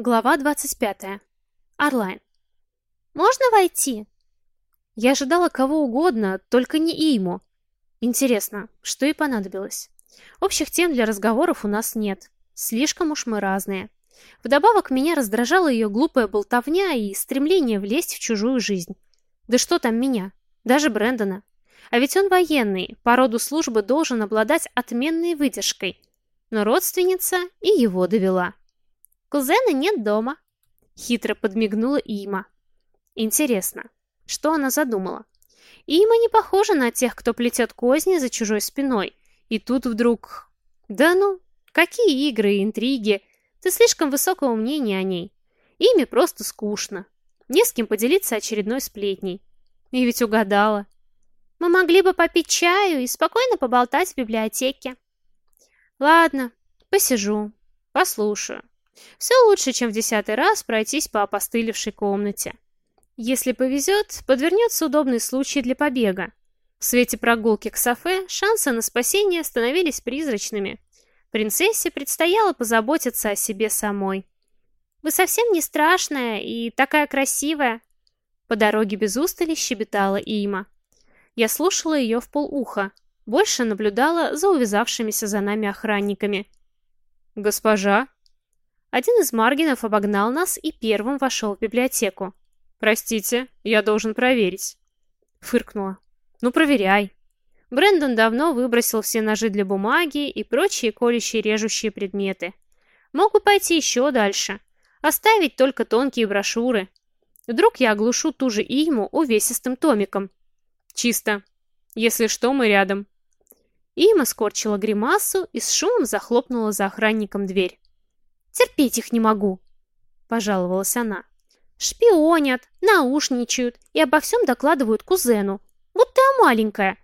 Глава 25. Орлайн. «Можно войти?» Я ожидала кого угодно, только не Иму. Интересно, что ей понадобилось? Общих тем для разговоров у нас нет. Слишком уж мы разные. Вдобавок меня раздражала ее глупая болтовня и стремление влезть в чужую жизнь. Да что там меня? Даже Брэндона. А ведь он военный, по роду службы должен обладать отменной выдержкой. Но родственница и его довела. Кузена нет дома. Хитро подмигнула Има. Интересно, что она задумала? Има не похожа на тех, кто плетет козни за чужой спиной. И тут вдруг... Да ну, какие игры и интриги. Ты слишком высокого мнения о ней. Име просто скучно. Не с кем поделиться очередной сплетней. И ведь угадала. Мы могли бы попить чаю и спокойно поболтать в библиотеке. Ладно, посижу, послушаю. Все лучше, чем в десятый раз пройтись по опостылевшей комнате. Если повезет, подвернется удобный случай для побега. В свете прогулки к Софе шансы на спасение становились призрачными. Принцессе предстояло позаботиться о себе самой. «Вы совсем не страшная и такая красивая!» По дороге без устали щебетала Има. Я слушала ее в полуха, больше наблюдала за увязавшимися за нами охранниками. «Госпожа?» Один из Маргинов обогнал нас и первым вошел в библиотеку. «Простите, я должен проверить». Фыркнула. «Ну, проверяй». Брэндон давно выбросил все ножи для бумаги и прочие колющие режущие предметы. Мог бы пойти еще дальше. Оставить только тонкие брошюры. Вдруг я оглушу ту же Иму увесистым томиком. Чисто. Если что, мы рядом. Има скорчила гримасу и с шумом захлопнула за охранником дверь. Терпеть их не могу, пожаловалась она. Шпионят, наушничают и обо всем докладывают кузену. Будто я маленькая.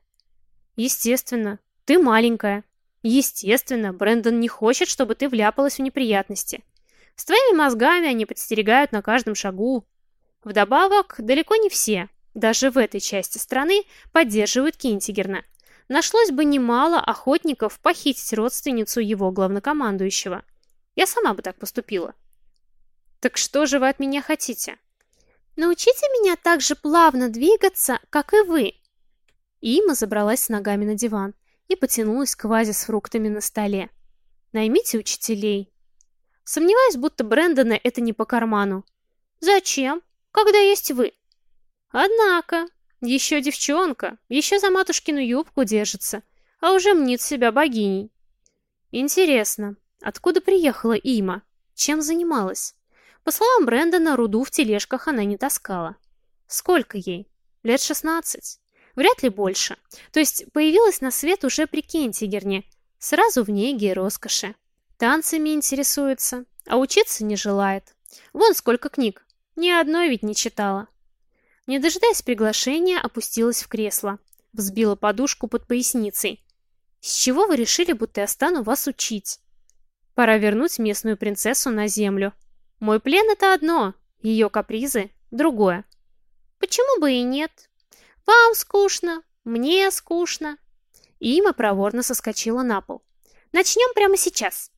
Естественно, ты маленькая. Естественно, Брэндон не хочет, чтобы ты вляпалась в неприятности. С твоими мозгами они подстерегают на каждом шагу. Вдобавок, далеко не все, даже в этой части страны, поддерживают Кинтигерна. Нашлось бы немало охотников похитить родственницу его главнокомандующего. Я сама бы так поступила. Так что же вы от меня хотите? Научите меня так же плавно двигаться, как и вы. Има забралась с ногами на диван и потянулась к вазе с фруктами на столе. Наймите учителей. Сомневаюсь, будто Брэндона это не по карману. Зачем, когда есть вы? Однако, еще девчонка, еще за матушкину юбку держится, а уже мнит себя богиней. Интересно, Откуда приехала Има? Чем занималась? По словам Брэндона, руду в тележках она не таскала. Сколько ей? Лет 16? Вряд ли больше. То есть появилась на свет уже при Кентигерне, сразу в неге и роскоши. Танцами интересуется, а учиться не желает. Вон сколько книг. Ни одной ведь не читала. Не дожидаясь приглашения, опустилась в кресло. Взбила подушку под поясницей. «С чего вы решили, будто я стану вас учить?» Пора вернуть местную принцессу на землю. Мой плен — это одно, ее капризы — другое. Почему бы и нет? Вам скучно, мне скучно. Има проворно соскочила на пол. Начнем прямо сейчас.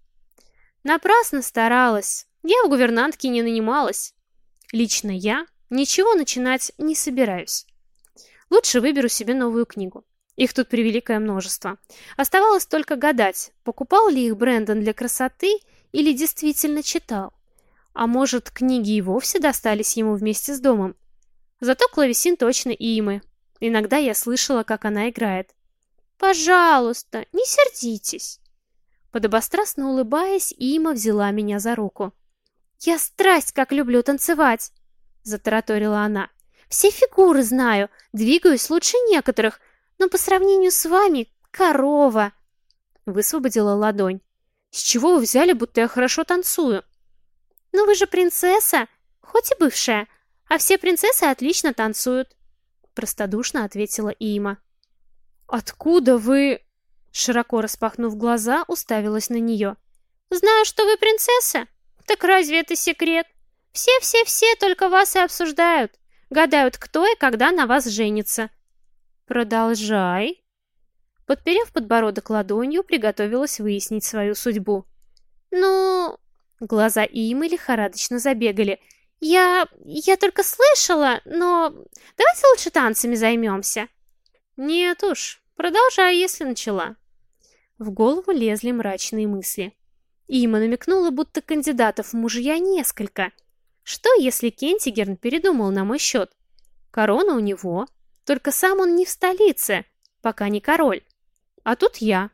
Напрасно старалась. Я в гувернантке не нанималась. Лично я ничего начинать не собираюсь. Лучше выберу себе новую книгу. Их тут превеликое множество. Оставалось только гадать, покупал ли их Брэндон для красоты или действительно читал. А может, книги и вовсе достались ему вместе с домом. Зато клавесин точно имы. Иногда я слышала, как она играет. «Пожалуйста, не сердитесь!» Подобострастно улыбаясь, Има взяла меня за руку. «Я страсть, как люблю танцевать!» Затараторила она. «Все фигуры знаю, двигаюсь лучше некоторых, но по сравнению с вами корова!» Высвободила ладонь. «С чего вы взяли, будто я хорошо танцую?» «Ну вы же принцесса, хоть и бывшая, а все принцессы отлично танцуют!» Простодушно ответила Има. «Откуда вы...» Широко распахнув глаза, уставилась на нее. «Знаю, что вы принцесса? Так разве это секрет? Все-все-все только вас и обсуждают. Гадают, кто и когда на вас женится. «Продолжай». Подперев подбородок ладонью, приготовилась выяснить свою судьбу. «Ну, Глаза Имы лихорадочно забегали. «Я... я только слышала, но... Давайте лучше танцами займемся». «Нет уж, продолжай, если начала». В голову лезли мрачные мысли. Има намекнула, будто кандидатов в мужья несколько. Что, если Кентигерн передумал на мой счет? Корона у него, только сам он не в столице, пока не король. А тут я.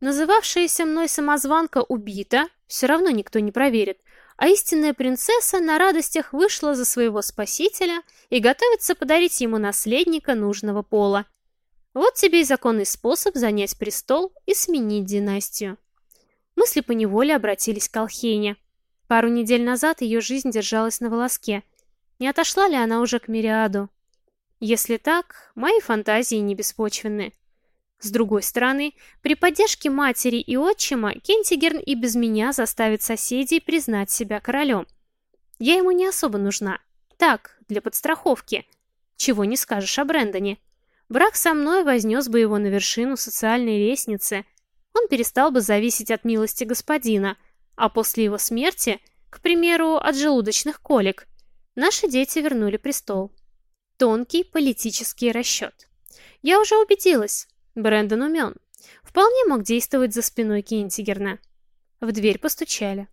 Называвшаяся мной самозванка убита, все равно никто не проверит, а истинная принцесса на радостях вышла за своего спасителя и готовится подарить ему наследника нужного пола. Вот тебе и законный способ занять престол и сменить династию. Мысли поневоле обратились к Алхейне. Пару недель назад ее жизнь держалась на волоске. Не отошла ли она уже к Мириаду? Если так, мои фантазии не беспочвенны. С другой стороны, при поддержке матери и отчима Кентигерн и без меня заставит соседей признать себя королем. Я ему не особо нужна. Так, для подстраховки. Чего не скажешь о Брэндоне. Брак со мной вознес бы его на вершину социальной лестницы. Он перестал бы зависеть от милости господина, а после его смерти, к примеру, от желудочных колик, наши дети вернули престол. Тонкий политический расчет. Я уже убедилась, Брэндон умен. Вполне мог действовать за спиной Кентигерна. В дверь постучали.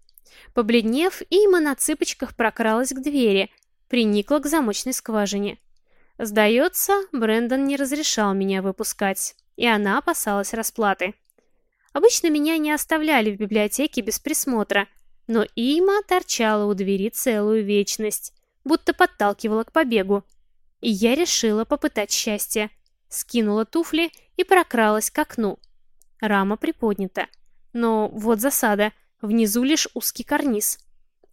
Побледнев, Има на цыпочках прокралась к двери, приникла к замочной скважине. Сдается, Брэндон не разрешал меня выпускать, и она опасалась расплаты. Обычно меня не оставляли в библиотеке без присмотра, но Има торчала у двери целую вечность, будто подталкивала к побегу. И я решила попытать счастье скинула туфли и прокралась к окну. Рама приподнята. Но вот засада, внизу лишь узкий карниз.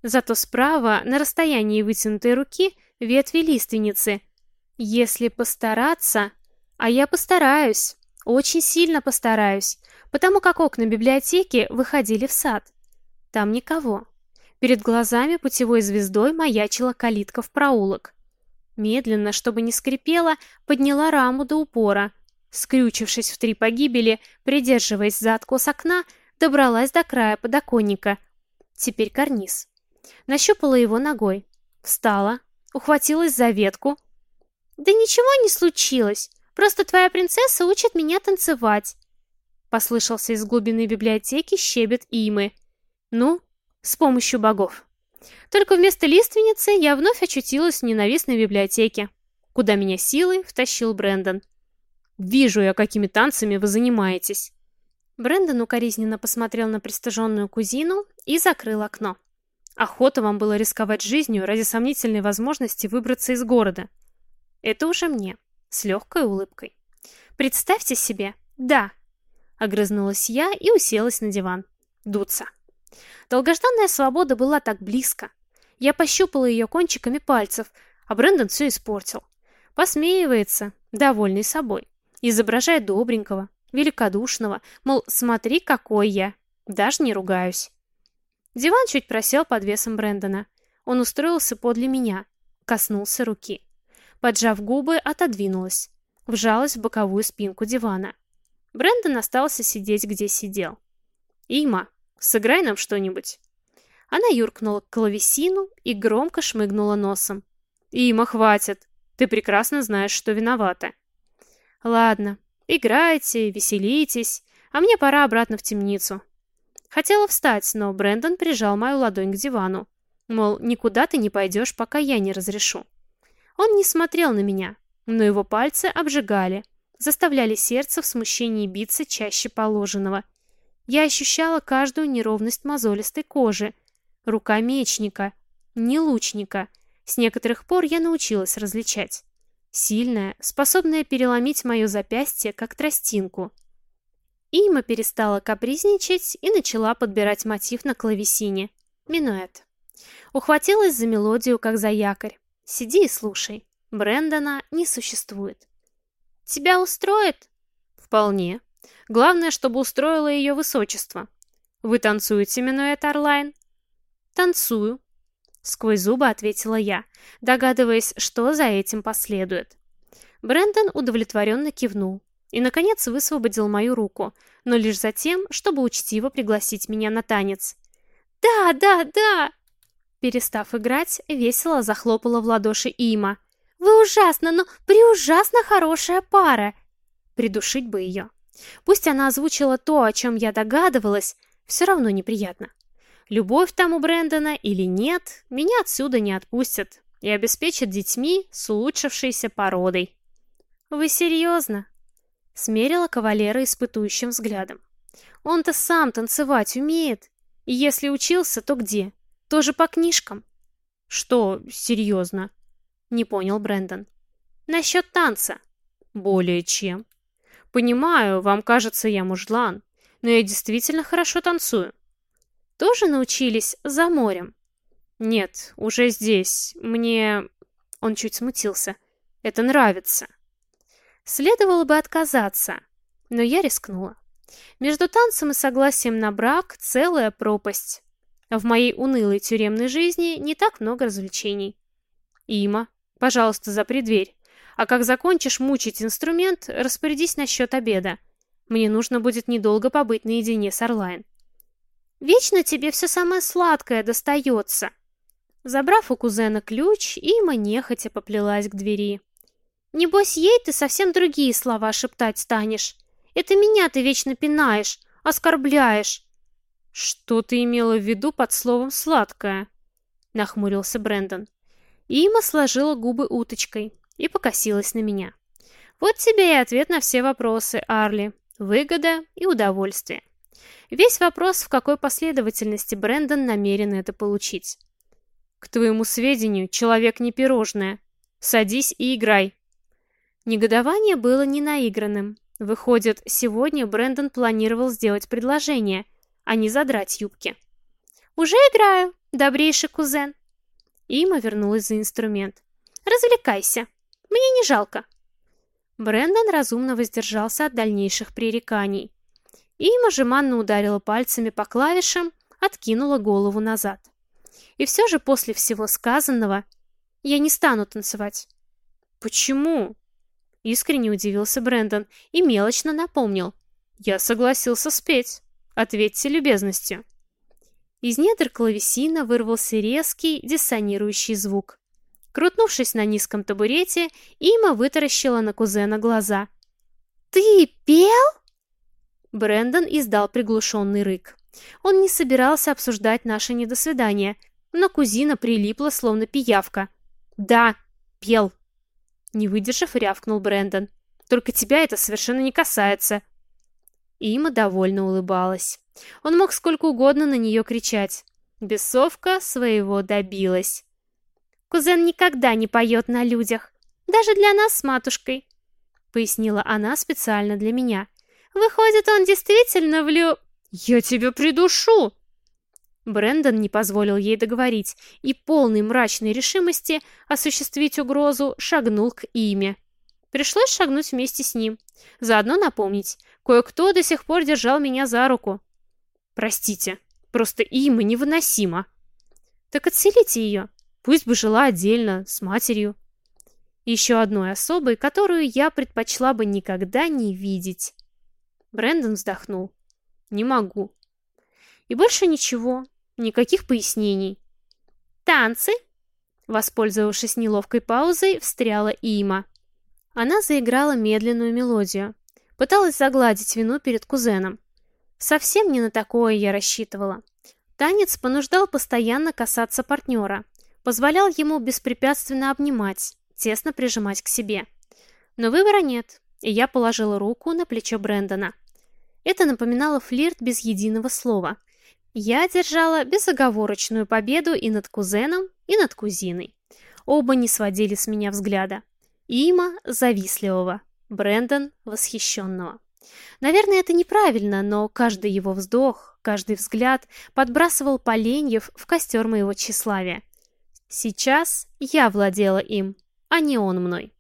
Зато справа, на расстоянии вытянутой руки, ветви лиственницы. Если постараться... А я постараюсь, очень сильно постараюсь, потому как окна библиотеки выходили в сад. Там никого. Перед глазами путевой звездой маячила калитка в проулок. Медленно, чтобы не скрипело, подняла раму до упора. Скрючившись в три погибели, придерживаясь за откос окна, добралась до края подоконника. Теперь карниз. Нащупала его ногой. Встала, ухватилась за ветку. «Да ничего не случилось, просто твоя принцесса учит меня танцевать», послышался из глубины библиотеки щебет Имы. «Ну, с помощью богов». Только вместо лиственницы я вновь очутилась в ненавистной библиотеке, куда меня силой втащил Брэндон. «Вижу я, какими танцами вы занимаетесь!» Брэндон укоризненно посмотрел на пристыженную кузину и закрыл окно. Охота вам было рисковать жизнью ради сомнительной возможности выбраться из города. Это уже мне, с легкой улыбкой. Представьте себе, да. Огрызнулась я и уселась на диван. Дуться. Долгожданная свобода была так близко. Я пощупала ее кончиками пальцев, а Брэндон все испортил. Посмеивается, довольный собой. Изображает добренького, великодушного, мол, смотри, какой я. Даже не ругаюсь. Диван чуть просел под весом Брэндона. Он устроился подле меня, коснулся руки. Поджав губы, отодвинулась. Вжалась в боковую спинку дивана. Брэндон остался сидеть, где сидел. «Има, Сыграй нам что-нибудь». Она юркнула к клавесину и громко шмыгнула носом. «Има, хватит. Ты прекрасно знаешь, что виновата». «Ладно, играйте, веселитесь, а мне пора обратно в темницу». Хотела встать, но Брэндон прижал мою ладонь к дивану. Мол, никуда ты не пойдешь, пока я не разрешу. Он не смотрел на меня, но его пальцы обжигали, заставляли сердце в смущении биться чаще положенного. Я ощущала каждую неровность мозолистой кожи. Рука мечника, не лучника. С некоторых пор я научилась различать. Сильная, способная переломить мое запястье, как тростинку. Има перестала капризничать и начала подбирать мотив на клавесине. Минуэт. Ухватилась за мелодию, как за якорь. Сиди и слушай. Брэндона не существует. «Тебя устроит?» «Вполне», Главное, чтобы устроило ее высочество. Вы танцуете, минуэт Орлайн? Танцую. Сквозь зубы ответила я, догадываясь, что за этим последует. Брэндон удовлетворенно кивнул и, наконец, высвободил мою руку, но лишь за тем, чтобы учтиво пригласить меня на танец. Да, да, да!» Перестав играть, весело захлопала в ладоши Има. «Вы ужасно, но преужасно хорошая пара!» Придушить бы ее. Пусть она озвучила то, о чем я догадывалась, все равно неприятно. Любовь там у Брэндона или нет, меня отсюда не отпустят и обеспечат детьми с улучшившейся породой. «Вы серьезно?» Смерила кавалера испытующим взглядом. «Он-то сам танцевать умеет. И если учился, то где? Тоже по книжкам?» «Что, серьезно?» Не понял Брэндон. «Насчет танца». «Более чем». «Понимаю, вам кажется, я мужлан, но я действительно хорошо танцую». «Тоже научились за морем?» «Нет, уже здесь. Мне...» Он чуть смутился. «Это нравится». Следовало бы отказаться, но я рискнула. Между танцем и согласием на брак целая пропасть. В моей унылой тюремной жизни не так много развлечений. Има, пожалуйста, запри дверь. А как закончишь мучить инструмент, распорядись насчет обеда. Мне нужно будет недолго побыть наедине с Орлайн. Вечно тебе все самое сладкое достается. Забрав у кузена ключ, Има нехотя поплелась к двери. Небось, ей ты совсем другие слова шептать станешь. Это меня ты вечно пинаешь, оскорбляешь. Что ты имела в виду под словом «сладкое»? Нахмурился Брэндон. Има сложила губы уточкой и покосилась на меня. Вот тебе и ответ на все вопросы, Арли. Выгода и удовольствие. Весь вопрос, в какой последовательности Брэндон намерен это получить. К твоему сведению, человек не пирожное. Садись и играй. Негодование было не наигранным. Выходит, сегодня Брэндон планировал сделать предложение, а не задрать юбки. «Уже играю, добрейший кузен!» Има вернулась за инструмент. «Развлекайся, мне не жалко!» Брэндон разумно воздержался от дальнейших пререканий. Има жеманно ударила пальцами по клавишам, откинула голову назад. И все же после всего сказанного я не стану танцевать. «Почему?» Искренне удивился Брэндон и мелочно напомнил. «Я согласился спеть. Ответьте любезностью». Из недр клавесина вырвался резкий, диссонирующий звук. Крутнувшись на низком табурете, Има вытаращила на кузена глаза. «Ты пел?» Брэндон издал приглушенный рык. Он не собирался обсуждать наше недосвидание, но кузина прилипла, словно пиявка. «Да, пел», не выдержав, рявкнул Брэндон. «Только тебя это совершенно не касается». Има довольно улыбалась. Он мог сколько угодно на нее кричать. Бесовка своего добилась. «Кузен никогда не поет на людях. Даже для нас с матушкой», — пояснила она специально для меня. «Выходит, он действительно влю...» «Я тебя придушу!» Брендон не позволил ей договорить и полной мрачной решимости осуществить угрозу шагнул к Име. Пришлось шагнуть вместе с ним. Заодно напомнить, кое-кто до сих пор держал меня за руку. Простите, просто Има невыносима. Так отселите ее, пусть бы жила отдельно, с матерью. Еще одной особой, которую я предпочла бы никогда не видеть. Брендон вздохнул. Не могу. И больше ничего, никаких пояснений. «Танцы?» Воспользовавшись неловкой паузой, встряла Има. Она заиграла медленную мелодию. Пыталась загладить вину перед кузеном. Совсем не на такое я рассчитывала. Танец понуждал постоянно касаться партнера. Позволял ему беспрепятственно обнимать, тесно прижимать к себе. Но выбора нет, и я положила руку на плечо Брэндона. Это напоминало флирт без единого слова. Я держала безоговорочную победу и над кузеном, и над кузиной. Оба не сводили с меня взгляда. Има завистливого, Брэндон восхищенного. Наверное, это неправильно, но каждый его вздох, каждый взгляд подбрасывал поленьев в костер моего тщеславия. Сейчас я владела им, а не он мной.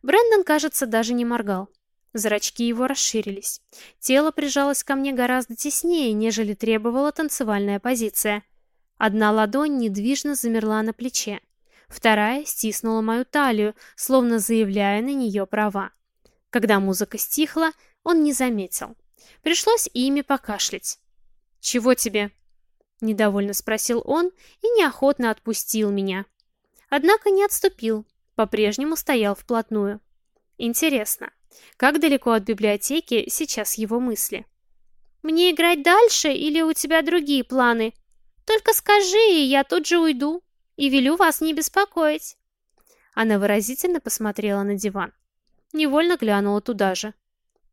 Брэндон, кажется, даже не моргал. Зрачки его расширились. Тело прижалось ко мне гораздо теснее, нежели требовала танцевальная позиция. Одна ладонь недвижно замерла на плече. Вторая стиснула мою талию, словно заявляя на нее права. Когда музыка стихла, он не заметил. Пришлось ими покашлять. «Чего тебе?» Недовольно спросил он и неохотно отпустил меня. Однако не отступил, по-прежнему стоял вплотную. Интересно, как далеко от библиотеки сейчас его мысли? «Мне играть дальше или у тебя другие планы? Только скажи, и я тут же уйду, и велю вас не беспокоить». Она выразительно посмотрела на диван. Невольно глянула туда же.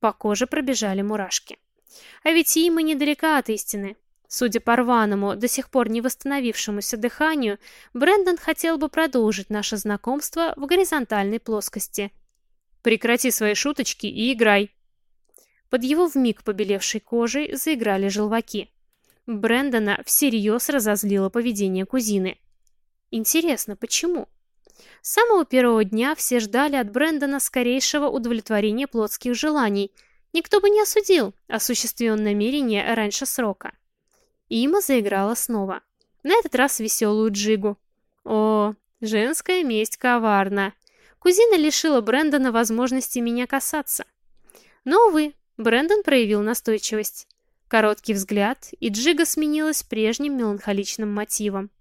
По коже пробежали мурашки. А ведь Има недалека от истины. Судя по рваному, до сих пор не восстановившемуся дыханию, Брэндон хотел бы продолжить наше знакомство в горизонтальной плоскости. «Прекрати свои шуточки и играй!» Под его вмиг побелевшей кожей заиграли желваки. Брэндона всерьез разозлило поведение кузины. Интересно, почему? С самого первого дня все ждали от Брэндона скорейшего удовлетворения плотских желаний. Никто бы не осудил осуществленное намерение раньше срока. Има заиграла снова. На этот раз веселую джигу. О, женская месть коварна. Кузина лишила Брэндона возможности меня касаться. Но, увы, Брэндон проявил настойчивость. Короткий взгляд, и джига сменилась прежним меланхоличным мотивом.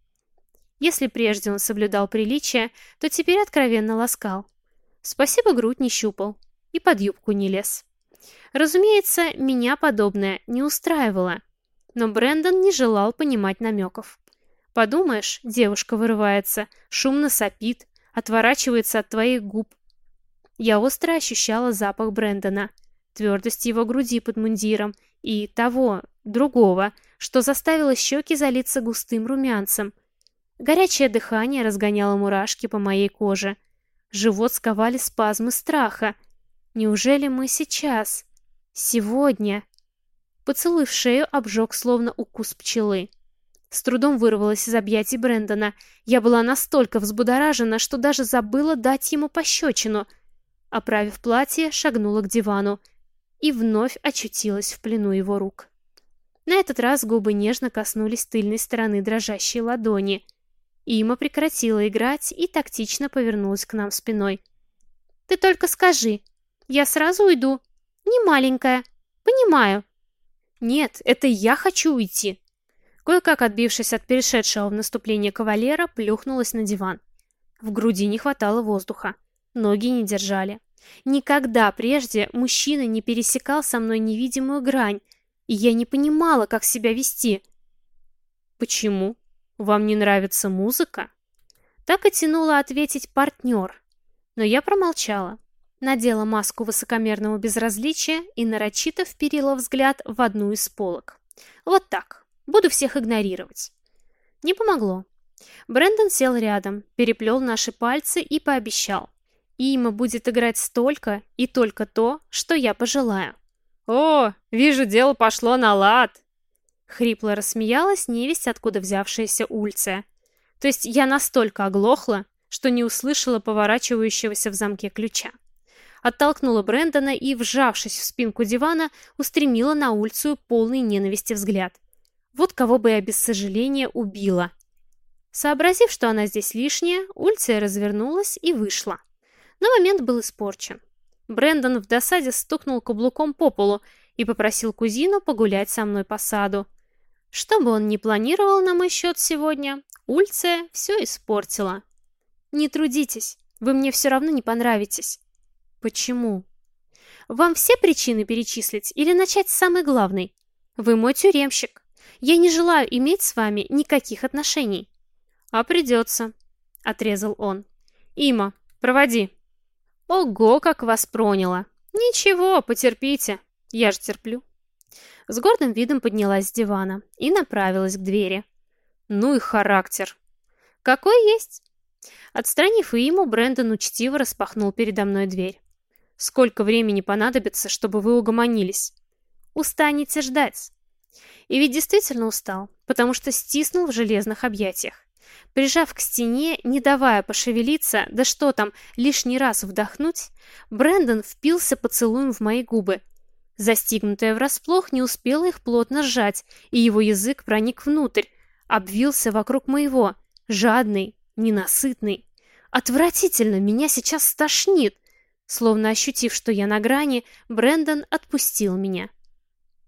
Если прежде он соблюдал приличие, то теперь откровенно ласкал. Спасибо, грудь не щупал. И под юбку не лез. Разумеется, меня подобное не устраивало. Но Брэндон не желал понимать намеков. Подумаешь, девушка вырывается, шумно сопит, отворачивается от твоих губ. Я остро ощущала запах Брэндона, твердость его груди под мундиром и того, другого, что заставило щеки залиться густым румянцем. Горячее дыхание разгоняло мурашки по моей коже. Живот сковали спазмы страха. Неужели мы сейчас, сегодня... Поцелуй в шею обжег словно укус пчелы. С трудом вырвалась из объятий Брэндона. Я была настолько взбудоражена, что даже забыла дать ему пощечину. Оправив платье, шагнула к дивану и вновь очутилась в плену его рук. На этот раз губы нежно коснулись тыльной стороны дрожащей ладони. Има прекратила играть и тактично повернулась к нам спиной. «Ты только скажи. Я сразу уйду. Не маленькая. Понимаю. «Нет, это я хочу уйти!» Кое-как отбившись от перешедшего в наступление кавалера, плюхнулась на диван. В груди не хватало воздуха. Ноги не держали. Никогда прежде мужчина не пересекал со мной невидимую грань, и я не понимала, как себя вести. «Почему? Вам не нравится музыка?» Так и тянуло ответить партнер. Но я промолчала надела маску высокомерного безразличия и нарочито вперила взгляд в одну из полок. Вот так. Буду всех игнорировать. Не помогло. Брэндон сел рядом, переплел наши пальцы и пообещал. Има будет играть столько и только то, что я пожелаю. «О, вижу, дело пошло на лад!» Хрипло рассмеялась невесть, откуда взявшаяся Ульция. То есть я настолько оглохла, что не услышала поворачивающегося в замке ключа оттолкнула Брэндона и, вжавшись в спинку дивана, устремила на улицу полный ненависти взгляд. Вот кого бы я без сожаления убила. Сообразив, что она здесь лишняя, Ульция развернулась и вышла. Но момент был испорчен. Брэндон в досаде стукнул каблуком по полу и попросил кузину погулять со мной по саду. Что бы он ни планировал на мой счет сегодня, Ульция все испортила. «Не трудитесь, вы мне все равно не понравитесь», Почему? Вам все причины перечислить или начать с самой главной? Вы мой тюремщик. Я не желаю иметь с вами никаких отношений. А придется, отрезал он. Има, проводи. Ого, как вас проняло. Ничего, потерпите. Я же терплю. С гордым видом поднялась с дивана и направилась к двери. Ну и характер. Какой есть. Отстранив Иму, Брэндон учтиво распахнул передо мной дверь. Сколько времени понадобится, чтобы вы угомонились? Устанете ждать. И ведь действительно устал, потому что стиснул в железных объятиях. Прижав к стене, не давая пошевелиться, да что там, лишний раз вдохнуть, Брэндон впился поцелуем в мои губы. Застигнутая врасплох не успела их плотно сжать, и его язык проник внутрь, обвился вокруг моего, жадный, ненасытный. Отвратительно, меня сейчас стошнит. Словно ощутив, что я на грани, Брэндон отпустил меня.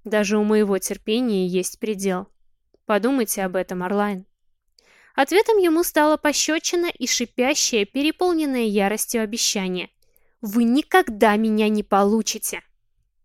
Даже у моего терпения есть предел. Подумайте об этом, Орлайн. Ответом ему стала пощечина и шипящее, переполненное яростью обещание. «Вы никогда меня не получите!»